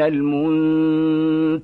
المنتظرين.